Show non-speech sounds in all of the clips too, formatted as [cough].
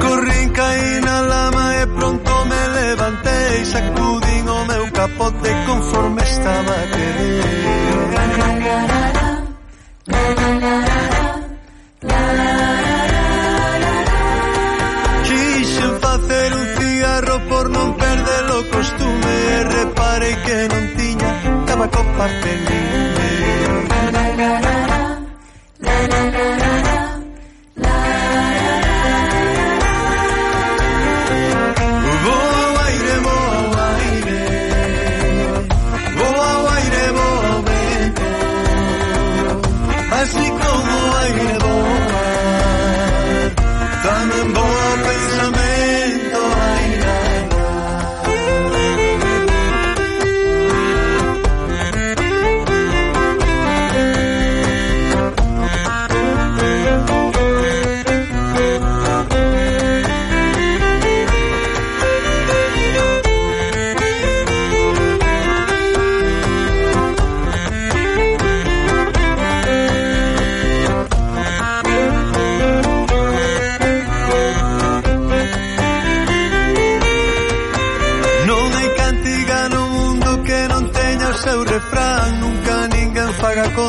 Escorrín, caí na lama e pronto me levantei Sacudín o meu capote conforme estaba querido Quixen facer un cigarro por non perder o costume E reparei que non tiña tabaco para pedirme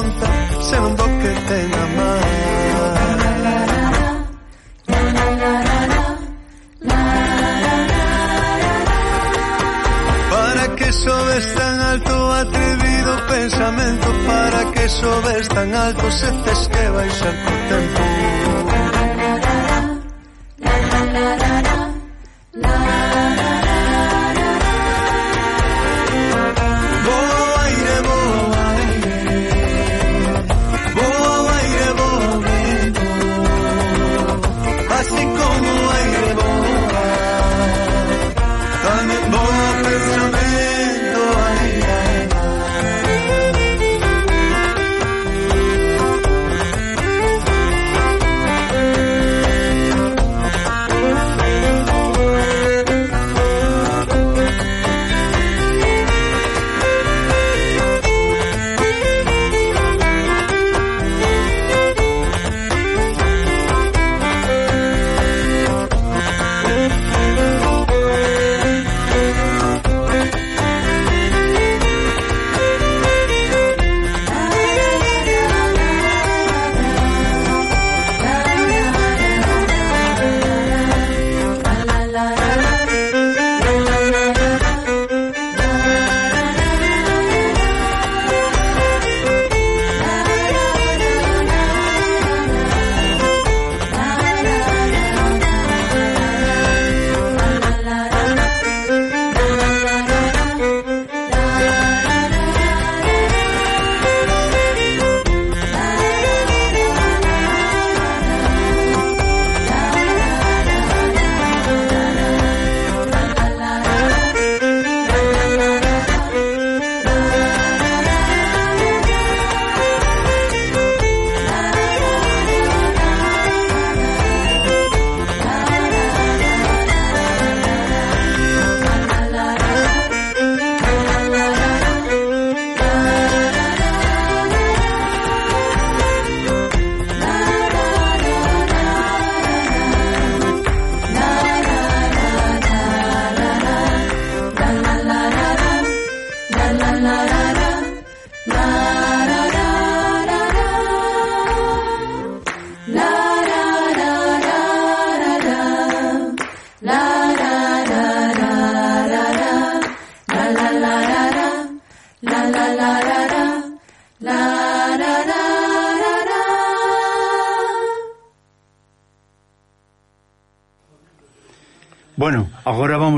conta se non do que ten a man Para que sobes tan alto atrevido pensamento Para que sobes tan alto se tes que baixar.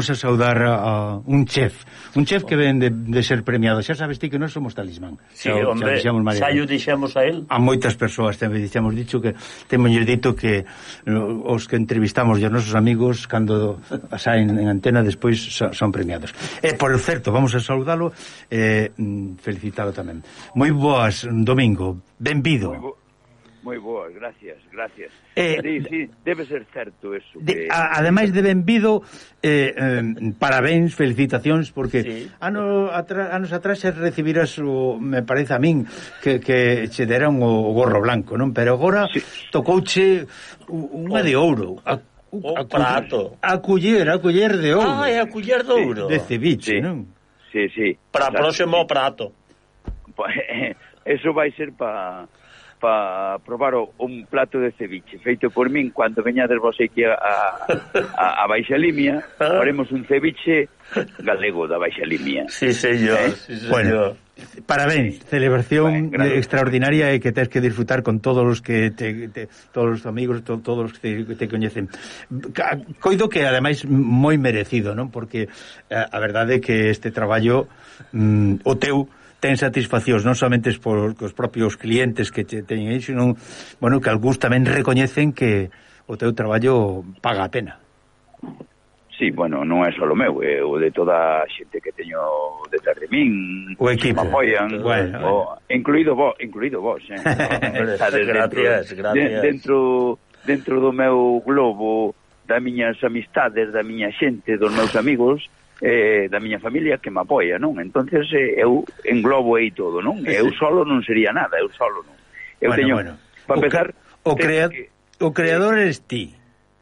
vamos a saudar a un chef, un chef que ven de, de ser premiado. Xa sabes ti que non somos talismán. Sí, xa, hombre, xa, xa o dixemos a él. A moitas persoas tamén dixemos dicho que temoñer dito que os que entrevistamos e os nosos amigos cando saen en antena despois son premiados. E por certo, vamos a saudalo e eh, mm, felicitalo tamén. Moi boas domingo, benvido. Moi bo Moi boas, gracias, gracias. Eh, eh sí, sí, debe ser certo eso. De, que... a, ademais de benvido, eh, eh, parabéns, felicitacións, porque sí. ano atra, anos atrás se recibiras, o, me parece a min, que, que che deran o, o gorro blanco, non? Pero agora sí. tocouche unha oh. de ouro, a, o a prato. A culler, a culler de ouro. Ah, é a culler de ouro. De ceviche, sí. non? Sí, sí. Para o próximo prato. [laughs] Eso vai ser para para probar un plato de ceviche. Feito por min cando veñades vos aquí a, a, a Baixa Limia ah. faremos un ceviche galego da Baixa Limia. Sí, señor, eh? sí, señor. Bueno, parabéns, celebración bueno, extraordinaria e que tens que disfrutar con todos os que te, te, todos os amigos to, todos os que te, te coñecen. Coido que ademais moi merecido non? Porque a, a verdade é que este traballo mm, o teu ten satisfaccións non somente por os propios clientes que te teñen aí, senón bueno, que algúns tamén recoñecen que o teu traballo paga a pena. Sí, bueno, non é só o meu, é o de toda a xente que teño detrás de min, o equipo, que me apoian, bueno, o, bueno. incluído vos, incluído vos, eh, [laughs] gracias, dentro, gracias. dentro dentro do meu globo, da miñas amistades, da miña xente, dos meus amigos, eh, da miña familia que me apoia, non? entonces eh, eu englobo aí todo, non? Eu solo non sería nada, eu solo non. Eu bueno, teño, bueno. para empezar... O, crea que, o creador eh, eres ti.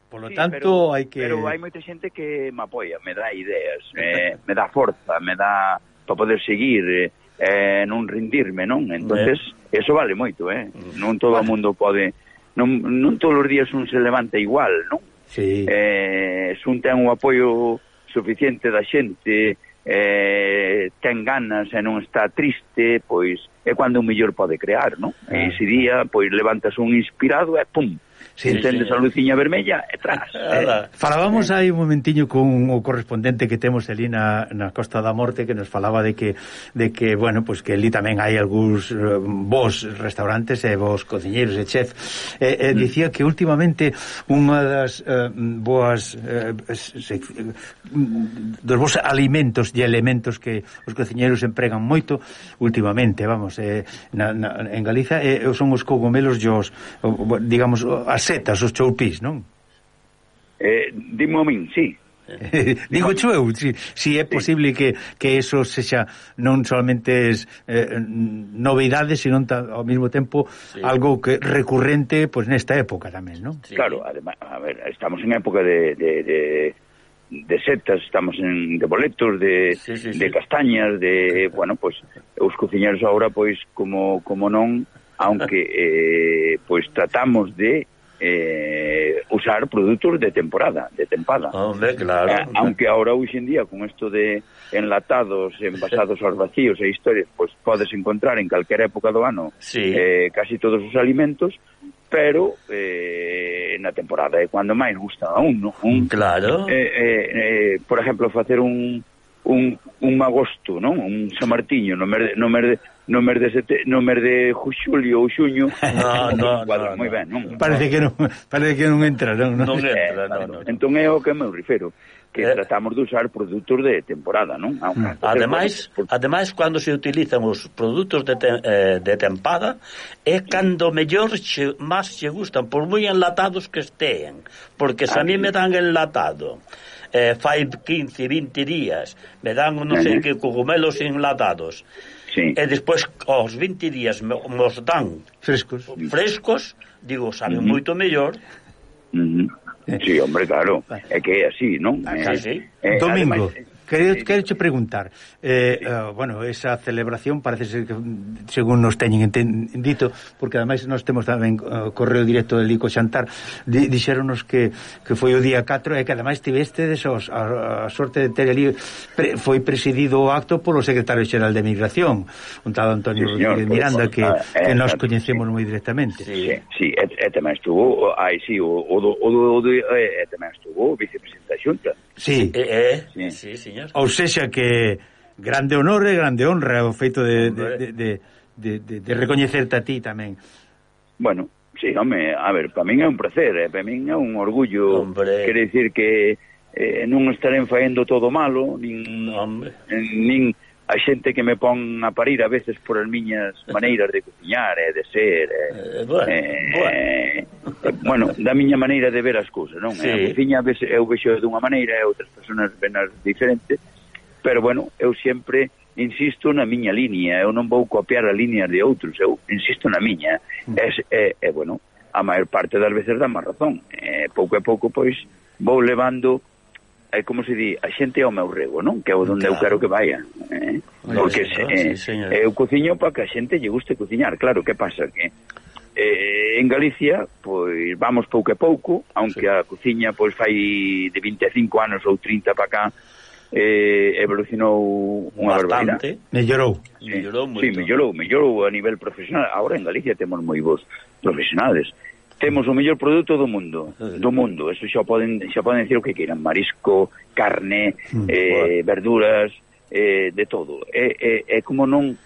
Por lo sí, tanto, pero, hai que... Pero hai moita xente que me apoia, me dá ideas, eh, me dá forza, me dá para poder seguir, eh, eh, non rendirme, non? entonces eh. eso vale moito, eh? Mm. Non todo o mundo pode... Non, non todos os días un se levanta igual, non? Sí. Eh, un ten un apoio suficiente da xente eh, ten ganas e non está triste, pois é cando o mellor pode crear, non? E ah. ese día, pois levantas un inspirado e pum, se entendes a luciña vermella e tras. [laughs] Eh. Falábamos eh. aí un momentiño con o correspondente que temos ali na, na Costa da Morte que nos falaba de que de que bueno, pues que ali tamén hai algúns eh, vos restaurantes e vos cociñeiros e chef. Eh, eh, dicía que últimamente unha das eh, boas eh, se, dos vos alimentos e elementos que os cociñeiros empregan moito últimamente, vamos, eh, na, na, en Galiza eh, son os cogumelos e os digamos as setas, os choupís, non? Eh, dimo a min, sí. [laughs] Digo xo eu, si, si é posible que, que eso sexa non solamente es, eh, novidades, sino ta, ao mesmo tempo sí. algo que recurrente pues, nesta época tamén, non? Sí. Claro, además, a ver, estamos en época de, de, de, de setas, estamos en de boletos, de, sí, sí, sí. de castañas, de, [laughs] bueno, pues, os cociñeiros agora pois como como non, aunque eh, pois tratamos de eh, usar produtos de temporada, de tempada. Hombre, claro. Eh, aunque ahora hoy en día con esto de enlatados, envasados [laughs] aos vacíos e historias, pues, podes encontrar en calquera época do ano sí. eh, casi todos os alimentos, pero eh, na temporada é cando máis gusta a un, no? un Claro. Eh, eh, eh, por exemplo, facer un un, un agosto, non? Un San Martiño no mes, no mes de, no mes de sete, no mes de xulio ou xuño. [laughs] No, no, no, moi ben, non. Parece que non, parece que non entra, non. Non, non entra, eh, non, no. Entón é o que me refiro que eh, tratamos de usar produtos de temporada, non? Mm. Ademais, por... ademais cando se utilizan os produtos de, te, eh, de tempada é cando mellor che, máis che gustan, por moi enlatados que estean, porque se a mí ah, me dan enlatado eh, fai 15, 20 días, me dan non sei que cogumelos enlatados Sí. E despois aos 20 días me, mos dan frescos, frescos digo, sabe uh -huh. moito mellor. Uh -huh. Sí, hombre, claro. É que é así, non? Ah, sí, sí. Eh, Domingo. Ademais, Quero, quero che preguntar eh, sí. uh, Bueno, esa celebración parece ser que Según nos teñen dito Porque ademais nós temos tamén uh, Correo directo de Lico Xantar di, Dixéronos que, que foi o día 4 E que ademais tiveste desos, a, a sorte de ter ali pre, Foi presidido o acto polo secretario xeral de Migración Un tal Antonio sí, señor, Miranda pues, ah, que, ah, eh, que nos coñecemos moi directamente. Sí, sí e, e tamén estuvo Ai, sí, o, o, o, o, o, eh, e, tamén estuvo o vicepresidente da Xunta. Sí, Eh, eh, sí. sí, sí. Señor. Ou sexa que grande honor e grande honra o feito de, de, de, de, de, de recoñecerte a ti tamén. Bueno, sí, home, a ver, para min é un placer, eh, para min é un orgullo, hombre. quere dicir que eh, non estarén faendo todo malo, nin, hombre. nin a xente que me pon a parir a veces por as miñas [laughs] maneiras de cociñar e eh, de ser eh, eh, bueno, eh, bueno. Eh, bueno, da miña maneira de ver as cousas non? Sí. Eh, a cociña a veces eu vexo dunha maneira e outras persoas venas diferente pero bueno, eu sempre insisto na miña línea eu non vou copiar a línea de outros eu insisto na miña mm. e, é, e bueno, a maior parte das veces dá má razón eh, pouco a pouco pois vou levando é como se di, a xente é o meu rego, non? Que é onde claro. eu quero que vaya. Eh? Oye, Porque se, eh, sí, señor. eu cociño para que a xente lle guste cociñar. Claro, que pasa? Que eh, en Galicia, pois vamos pouco a pouco, aunque sí. a cociña pois fai de 25 anos ou 30 para cá, eh, evolucionou unha barbaridade. Mellorou. Sí, mellorou moito. Sí, mellorou, mellorou a nivel profesional. Agora en Galicia temos moi bons profesionales temos o mellor produto do mundo, do mundo, eso xa poden xa poden decir o que queiran, marisco, carne, mm. eh, verduras, eh, de todo. Eh eh é como non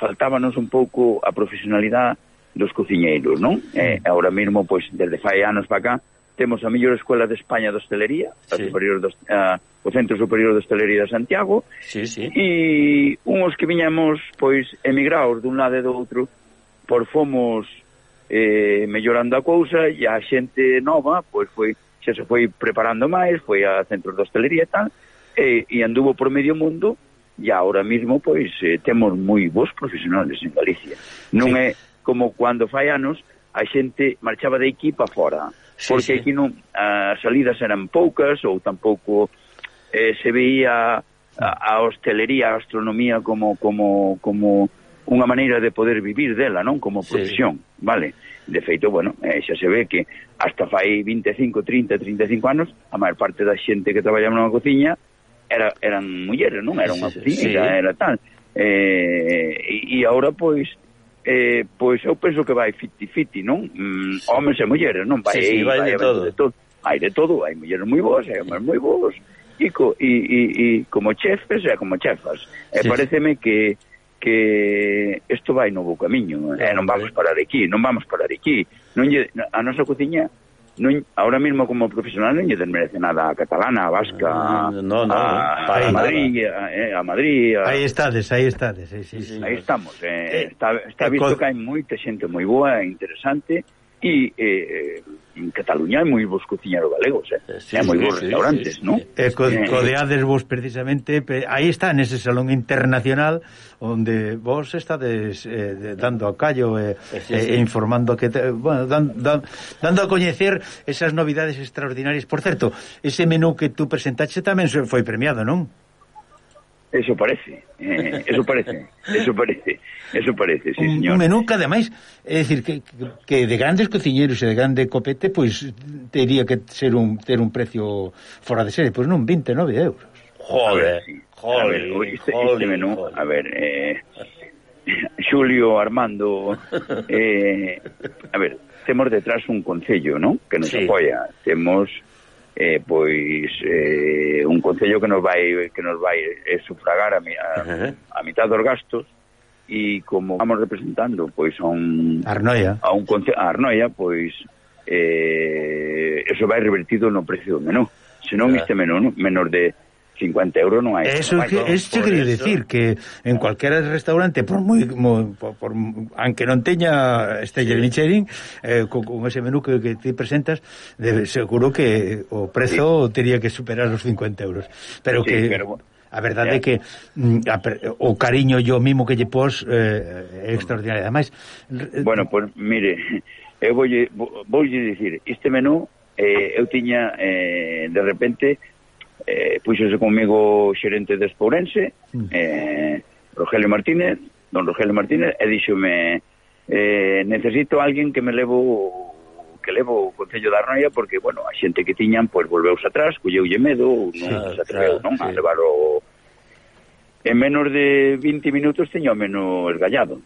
faltábanos un pouco a profesionalidade dos cociñeiros, non? Mm. Eh, ahora mesmo, pois, desde fai anos para cá, temos a mellor escola de España de hostelería, sí. superior dos, a, o Centro Superior de Hostelería de Santiago, sí, sí. e uns que viñamos, pois, emigraos dun lado e do outro, por fomos eh, mellorando a cousa e a xente nova pois foi xa se foi preparando máis, foi a centros de hostelería e tal, e, e anduvo por medio mundo e agora mesmo pois eh, temos moi bons profesionales en Galicia. Non sí. é como cando fai anos a xente marchaba de aquí para fora, sí, porque sí. aquí non as salidas eran poucas ou tampouco eh, se veía a, a hostelería, a gastronomía como como como unha maneira de poder vivir dela, non? Como profesión, sí. vale? De feito, bueno, eh, xa se ve que hasta fai 25, 30, 35 anos, a maior parte da xente que traballaba nunha cociña era, eran mulleres, non? Era unha cociña, sí. era, tal. Eh, e, e agora, pois, eh, pois eu penso que vai fiti-fiti, non? Mm, homes e mulleres, non? Vai, sí, sí, vai, vai de, todo. de todo. Hai de todo, hai mulleres moi boas, hai homens moi boas, e, co, e, e, e como chefes e como chefas. E sí. pareceme que que isto vai no bo camiño, eh, non vamos parar aquí, non vamos parar aquí. Non lle, a nosa cociña non, ahora mesmo como profesional non lle desmerece nada a catalana, a vasca, no, no, a, a, a, Madrid, a, eh, a Madrid... A... Aí estades, aí estades. Sí, sí, sí. Aí estamos. Eh, eh, está, está eh, visto que hai moita xente moi boa e interesante e eh, en Cataluña hai moi bons cociñeros galegos, eh. eh? Sí, hai moi bons sí, restaurantes, sí, sí, non? E co eh, eh, codeades vos precisamente, pe, aí está nese salón internacional onde vos estades eh, dando a callo e eh, sí, sí. eh, informando que te, bueno, dan, dan, dando a coñecer esas novidades extraordinarias. Por certo, ese menú que tú presentaste tamén foi premiado, non? Eso parece, eh, eso parece, eso parece, eso parece, sí, señor. Un menú que, ademais, é dicir, que, que de grandes cociñeros e de grande copete, pois, teria que ser un, ter un precio fora de serie, pois non 29 euros. Joder, sí. joder, joder, este, joder, este menú, joder. a ver, eh, Xulio, Armando, eh, a ver, temos detrás un concello, ¿no? Que nos sí. apoia, temos eh, pois eh, un concello que nos vai que nos vai eh, sufragar a, a, a mitad dos gastos e como vamos representando pois a un Arnoia a un concello a Arnoia pois eh, eso vai revertido no precio do menú senón claro. este menú no? menor de 50 euros non hai. Eso, no que, eso quería decir, que en cualquier restaurante, por moi, por, por, aunque non teña este sí. Michelin, eh, con, con ese menú que, que te presentas, debe, seguro que eh, o prezo sí. teria que superar os 50 euros. Pero sí, que... Pero... A verdade é que mm, a, o cariño yo mimo que lle pos eh, é extraordinario. Ademais, bueno, pois pues, mire, eu voulle voulle dicir, este menú eh, eu tiña eh, de repente eh, puxose comigo o xerente de Espourense, mm. eh, Rogelio Martínez, don Rogelio Martínez, e díxome, eh, necesito alguén que me levo que levo o Concello da Arnoia porque, bueno, a xente que tiñan, pois, pues, volveuse atrás, colleulle medo, non claro, se atreveu, claro, non? Sí. A levar o... En menos de 20 minutos tiño menos gallado.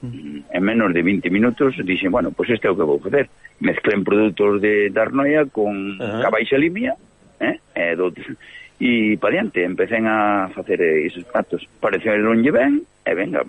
Mm. En menos de 20 minutos dixen, bueno, pois pues este é o que vou facer. Mezclen produtos de Darnoia con uh -huh. cabaixa limia, uh eh? eh e, do, e pa diante, empecen a facer eh, esos platos. Pareceronlle ben, e venga,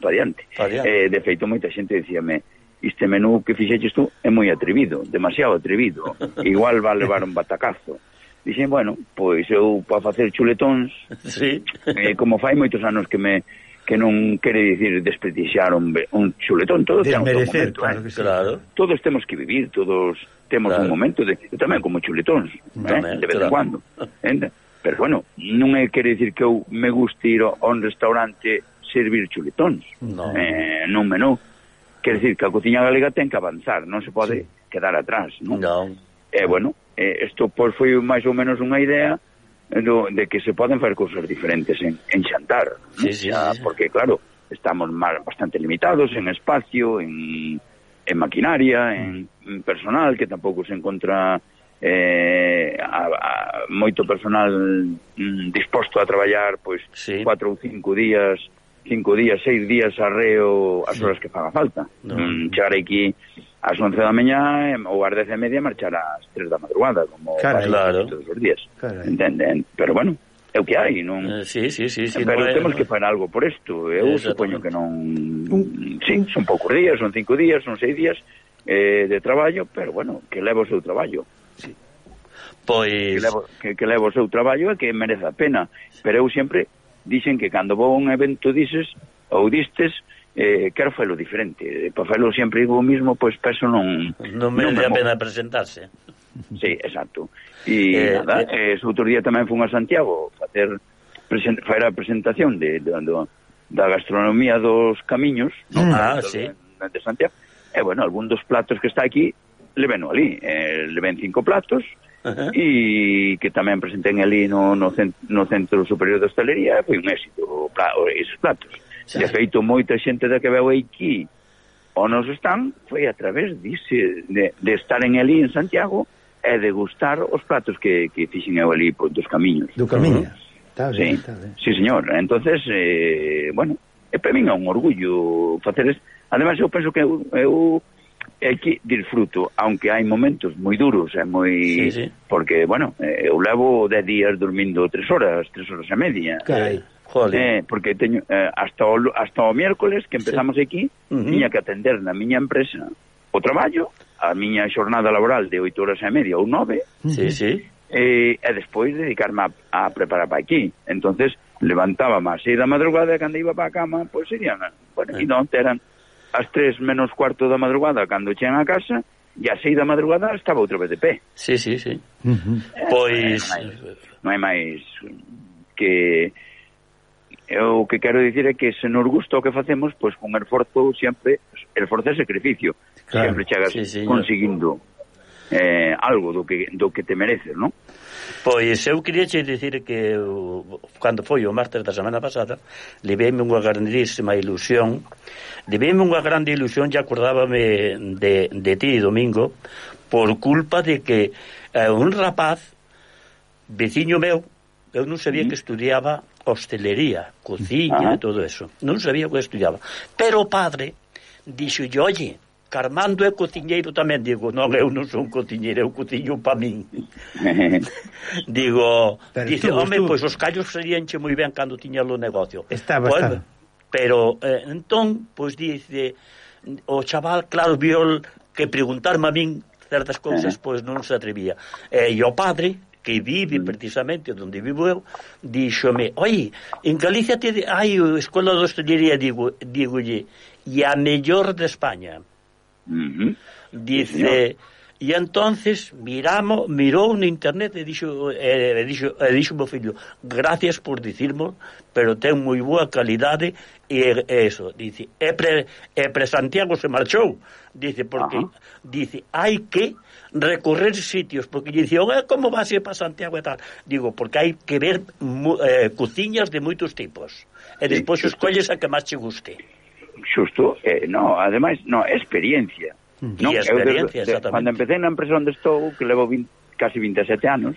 pa diante. Pa diante. Eh, de feito, moita xente dicíame, este menú que fixeches tú é moi atrevido, demasiado atrevido, [laughs] igual va a levar un batacazo. Dixen, bueno, pois eu para facer chuletóns, [laughs] sí. eh, como fai moitos anos que me que non quere dicir despretixar un, un chuletón, todos Desmerecer, temos un momento, claro, eh. que sí. claro. todos temos que vivir, todos temos claro. un momento de tamén como chuletóns, eh, tamén, eh, de vez claro. en cuando. eh? Pero bueno, non é quere dicir que eu me guste ir a un restaurante servir chuletóns. No. Eh, nun menú. Quer dicir que a cociña galega ten que avanzar, non se pode sí. quedar atrás, non? No. Eh, bueno, eh, pois foi máis ou menos unha idea do, de que se poden facer cursos diferentes en, en xantar, sí, sí, ya, sí. porque claro, estamos mal, bastante limitados en espacio, en, en maquinaria, en, en personal, que tampouco se encontra eh, a, a, moito personal mm, disposto a traballar pois sí. cuatro ou cinco días cinco días, seis días arreo as horas que faga falta. No. Mm, chegar aquí ás 11 da mañá ou ás 10 e media marchar ás 3 da madrugada, como Carai, claro. todos os días. Entenden? Pero bueno, é o que hai, non? Eh, sí, sí, sí, sí, Pero no temos que fazer algo por isto. Eu supoño que non... Un... Sí, son poucos días, son cinco días, son seis días eh, de traballo, pero bueno, que levo o seu traballo. Sí. Pois... Que levo, que, que levo o seu traballo e que merece a pena. Pero eu sempre dixen que cando vou a un evento dices ou distes eh, quero facelo diferente. Para facelo sempre o mismo pois peso non non me, non me pena presentarse. Sí, exacto. E eh, eh, nada, eh, eh, outro día tamén fun a Santiago facer present, facer a presentación de, de, de, da gastronomía dos camiños no, mm. ah, sí. de, de Santiago. E eh, bueno, algún dos platos que está aquí le ven ali, eh, le ven cinco platos Uh -huh. e que tamén presenten ali no, no, cent, no Centro Superior de Hostelería foi un éxito pla, esos platos. De feito, moita xente da que veu aquí o nos están foi a través dice, de, de estar en ali en Santiago e de gustar os pratos que, que fixen eu ali por, dos camiños. Do camiño. Uh -huh. Está bien, sí. está bien. Sí, señor. Entonces, eh, bueno, é para min é un orgullo facer es... Ademais, eu penso que eu, eu é que disfruto, aunque hai momentos moi duros, é moi sí, sí. porque, bueno, eh, eu levo 10 días dormindo 3 horas, 3 horas e media. Carai. Eh, porque teño eh, hasta o, hasta o miércoles que empezamos sí. aquí, uh -huh. tiña que atender na miña empresa o traballo, a miña xornada laboral de 8 horas e media ou 9. Sí, sí. Eh, e despois dedicarme a, a preparar para aquí. Entonces levantaba más 6 da madrugada e cando iba para a cama, pois pues serían, bueno, eh. e non eran as 3 menos cuarto da madrugada cando chegan a casa e a seis da madrugada estaba outra vez de pé. Sí, sí, sí. Uh -huh. Eh, pois non hai máis que o que quero dicir é que se nos gusta o que facemos, pois con esforzo sempre, esforzo e sacrificio, claro, sempre chegas sí, sí, conseguindo eh, algo do que, do que te mereces, non? Pois eu queria che dicir que cando foi o martes da semana pasada leveime unha grandísima ilusión leveime unha grande ilusión e acordábame de, de ti, Domingo por culpa de que eh, un rapaz veciño meu eu non sabía mm. que estudiaba hostelería, cociña e todo eso. Non sabía o que estudiaba. Pero o padre dixo, oye, Carmando é cociñeiro tamén, digo, non, eu non son cociñeiro, eu cociño pa min. [laughs] digo, pero dice, home, tú... pois os callos seríanche moi ben cando tiña o negocio. Estaba, pues, estaba. Pero, eh, entón, pois dice, o chaval, claro, viol que preguntarme a min certas cousas, pois non se atrevía. Eh, e, e o padre, que vive mm. precisamente onde vivo eu, díxome, oi, en Galicia te, hai a Escola de Hostelería, digo, digolle, e a mellor de España. Uh -huh. Dice... Sí, E entonces miramos, mirou no internet e dixo, e, dixo, e dixo meu fillo, gracias por dicirmo, pero ten moi boa calidade e, e eso. Dice, e pre, e pre Santiago se marchou. Dice, porque, Ajá. dice, hai que recorrer sitios, porque dicían, ah, como vas ir para Santiago e tal? Digo, porque hai que ver eh, cociñas de moitos tipos, e despois sí, escolles a que máis che guste. Xusto, eh, no, ademais, no, experiencia. Non, experiencia, de, de, Cando empecé na empresa onde estou, que levo 20, casi 27 anos,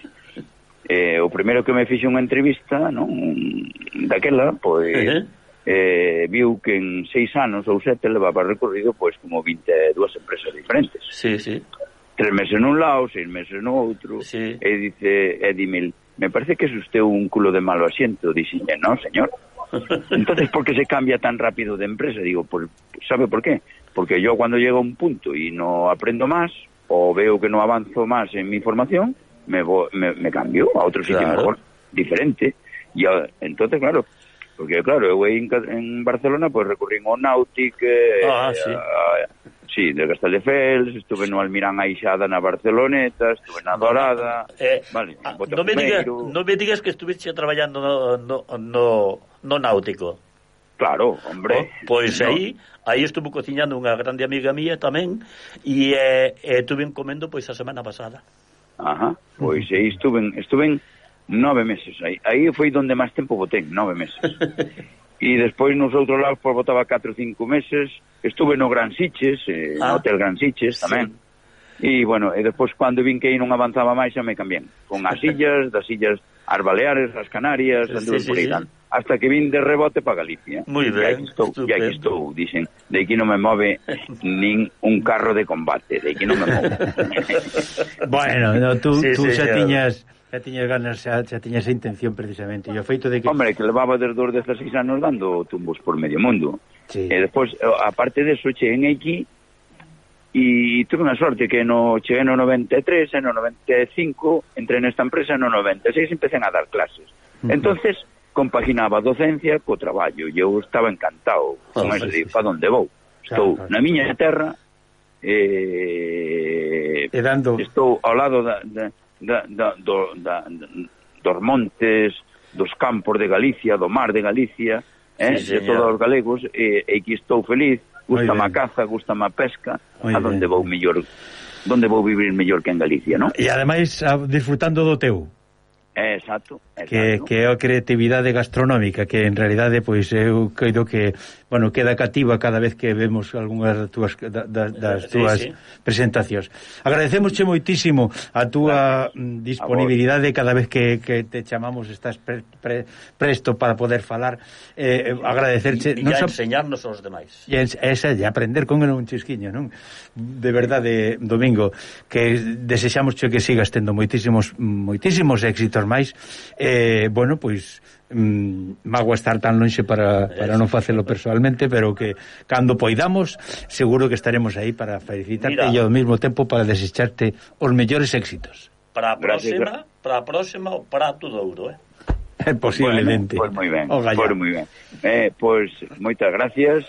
eh, o primeiro que me fixe unha entrevista, non, daquela, pois... Uh -huh eh, viu que en seis anos ou sete levaba recorrido pois como 22 empresas diferentes. Sí, sí. Tres meses nun lado, seis meses no outro, sí. e dice Edimil, me parece que es usted un culo de malo asiento. Dice, no, señor. [laughs] Entonces, ¿por qué se cambia tan rápido de empresa? Digo, pues, ¿sabe por qué? Porque yo cuando llego a un punto y no aprendo más, o veo que no avanzo más en mi formación, me, voy, me, me cambio a otro sitio claro. mejor, diferente. Y entonces, claro, porque claro, en, en Barcelona pues recurrí ao Nautic eh, ah, sí. a, Sí, de Castelldefels, estuve no Almirán Aixada na Barceloneta, estuve na Dorada, eh, vale, ah, non, me digas, non me digas que estuviste traballando no, no, no, no náutico. Claro, hombre. Oh, pois no. aí, aí estuvo cociñando unha grande amiga mía tamén e eh, eh tuve comendo pois a semana pasada. Ajá, pois aí estuve, estuve nove meses aí. Aí foi donde máis tempo botén, nove meses. [laughs] e despois nos outros lados pois botaba 4 ou 5 meses estuve no Gran Siches eh, ah. no Hotel Gran Siches tamén sí. E, bueno, e despois, cando vin que aí non avanzaba máis, xa me cambien, Con as illas, das illas, as Baleares, as Canarias, anduve sí, por aí, sí, sí. hasta que vin de rebote para Galicia. Muy e aquí estou, e aquí estou, dicen. De aquí non me move [laughs] nin un carro de combate, de aquí non me move. [laughs] bueno, no, tú, sí, tú sí, xa tiñas Xa tiñes ganas, xa, xa tiñes esa intención precisamente. E o feito de que... Hombre, que levaba desde os 16 anos dando tumbos por medio mundo. Sí. E despois, aparte de deso, en aquí e tuve unha sorte que no cheguei no 93, no 95, entré nesta empresa no 96 empecé a dar clases. Uh -huh. Entonces, compaginaba a docencia co traballo e eu estaba encantado. Oh, Como de sí, pa onde vou? Estou claro, claro. na miña terra, eh, e dando... estou ao lado da, da da, da, do, da, dos montes, dos campos de Galicia, do mar de Galicia, eh, sí, de todos os galegos, e, e que estou feliz, gusta a caza, gusta a pesca, Muy a donde vou mellor, donde vou vivir mellor que en Galicia, non? E ademais disfrutando do teu. É, exacto, exacto. Que, que é a creatividade gastronómica, que en realidade, pois, eu creo que bueno, queda cativa cada vez que vemos algunhas das túas, da, das túas sí, sí. presentacións. Agradecemosche moitísimo a túa claro. Mm, disponibilidade cada vez que, que te chamamos estás pre, pre, presto para poder falar eh, agradecerche e, e, a enseñarnos aos demais. E esa e aprender con un chisquiño, non? De verdade, Domingo, que desexamos que sigas tendo moitísimos moitísimos éxitos máis. Eh, bueno, pois mm, mago estar tan lonxe para, para non facelo personalmente, pero que cando poidamos, seguro que estaremos aí para felicitarte Mira, e ao mesmo tempo para desecharte os mellores éxitos. Para a próxima, Gracias. para a próxima o prato de ouro, eh? [laughs] Posiblemente. Bueno, pois pues moi ben. Pois pues moi ben. Eh, pois pues, moitas gracias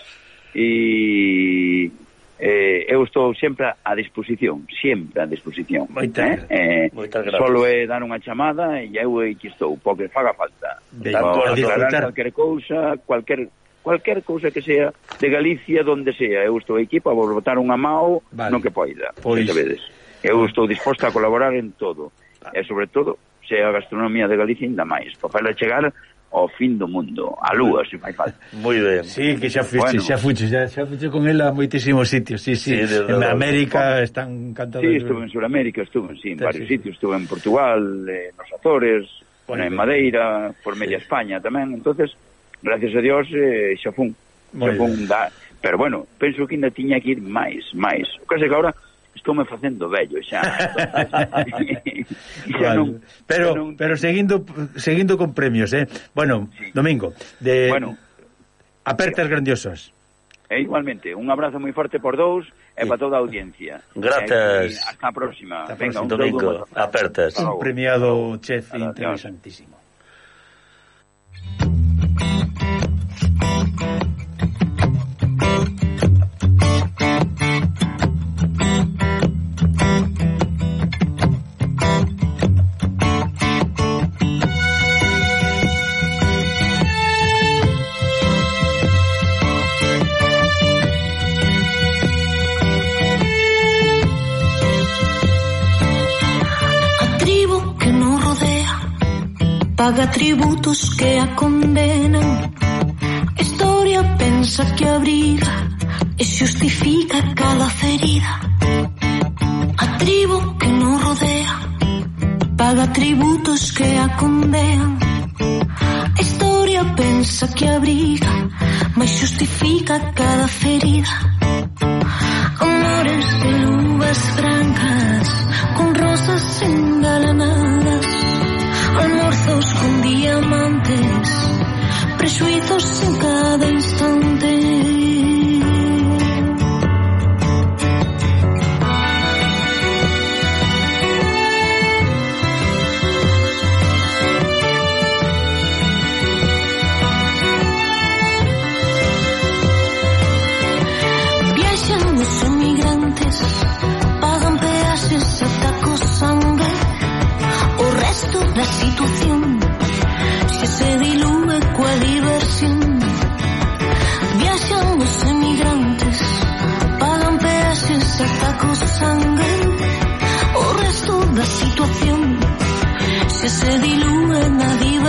e y eh, eu estou sempre a disposición, sempre a disposición. Moitas, eh? eh, moitas gracias. Solo é dar unha chamada e eu aquí estou, porque faga falta. De acordo, calquer cousa, cualquier cualquier cousa que sea de Galicia, donde sea, eu estou aquí para vos botar unha mao vale. no que poida. Pois. Que eu estou disposta a colaborar en todo, vale. e sobre todo se a gastronomía de Galicia ainda máis, para fazer chegar ao fin do mundo, a lúa, se fai falta. Moi ben. Sí, que xa fuche, bueno. xa fuche, xa, xa fuche con ela a moitísimos sitios, sí, sí. sí en América de, están encantados. Sí, estuve en Sudamérica, estuve, sí, en varios sí. sitios, estuve en Portugal, eh, nos Azores, bueno, en Madeira, por media sí. España tamén, entonces, gracias a Dios, eh, xa fun. Xa fun da... Pero bueno, penso que ainda tiña que ir máis, máis. O que que agora estou me facendo vello xa. [laughs] [laughs] xa non, pero xa non... pero seguindo seguindo con premios, eh. Bueno, sí. domingo de Bueno, apertas grandiosas. E igualmente, un abrazo moi forte por dous e sí. para toda a audiencia. Gracias. E, hasta a próxima. Hasta Venga, próxima, un domingo. Apertas. Un premiado chef interesantísimo. paga tributos que a condenan. A historia pensa que abriga e justifica cada ferida. A tribo que non rodea paga tributos que a condenan. A historia pensa que abriga, mas justifica cada ferida. Amores de uvas francas, con rosas engalanadas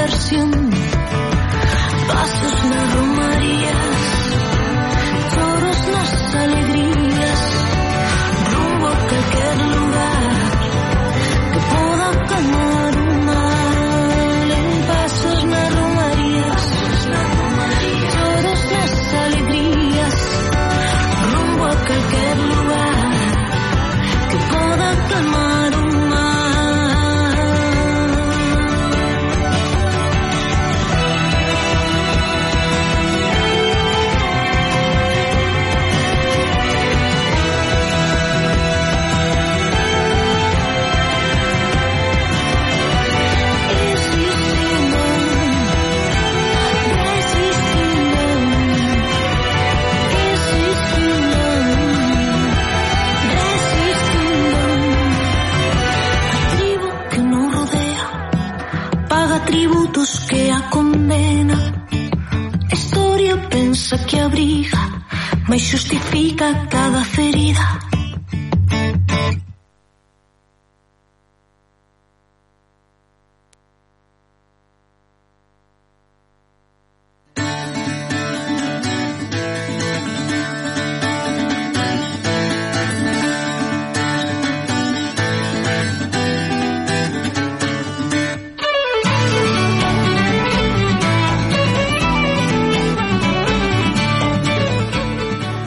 diversión. Pasos las romerías, toros las salidas.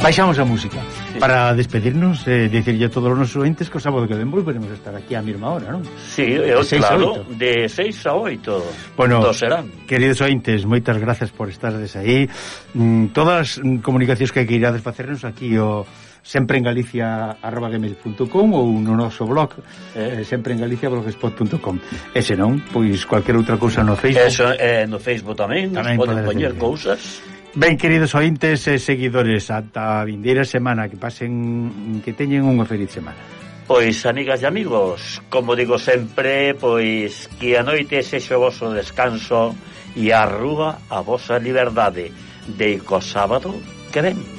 baixamos a música sí. para despedirnos e eh, dicirlle a todos os nosos ointes que o sábado que vem volveremos a estar aquí a mesma hora, non? Sí, eu, de claro, a de 6 a 8 bueno, do serán. Queridos ointes, moitas grazas por estardes aí. Mm, todas as comunicacións que queirades facernos aquí o sempre en Galicia arroba gmail.com ou no noso blog eh? eh sempre en Galicia blogspot.com e se non, pois cualquier outra cousa no Facebook Eso, eh, no Facebook tamén, tamén poden poñer cousas Ben, queridos ointes e seguidores, ata a vindeira semana, que pasen que teñen unha feliz semana. Pois, amigas e amigos, como digo sempre, pois que a noite sexo o vosso descanso e a rúa a vosa liberdade de co sábado que ven.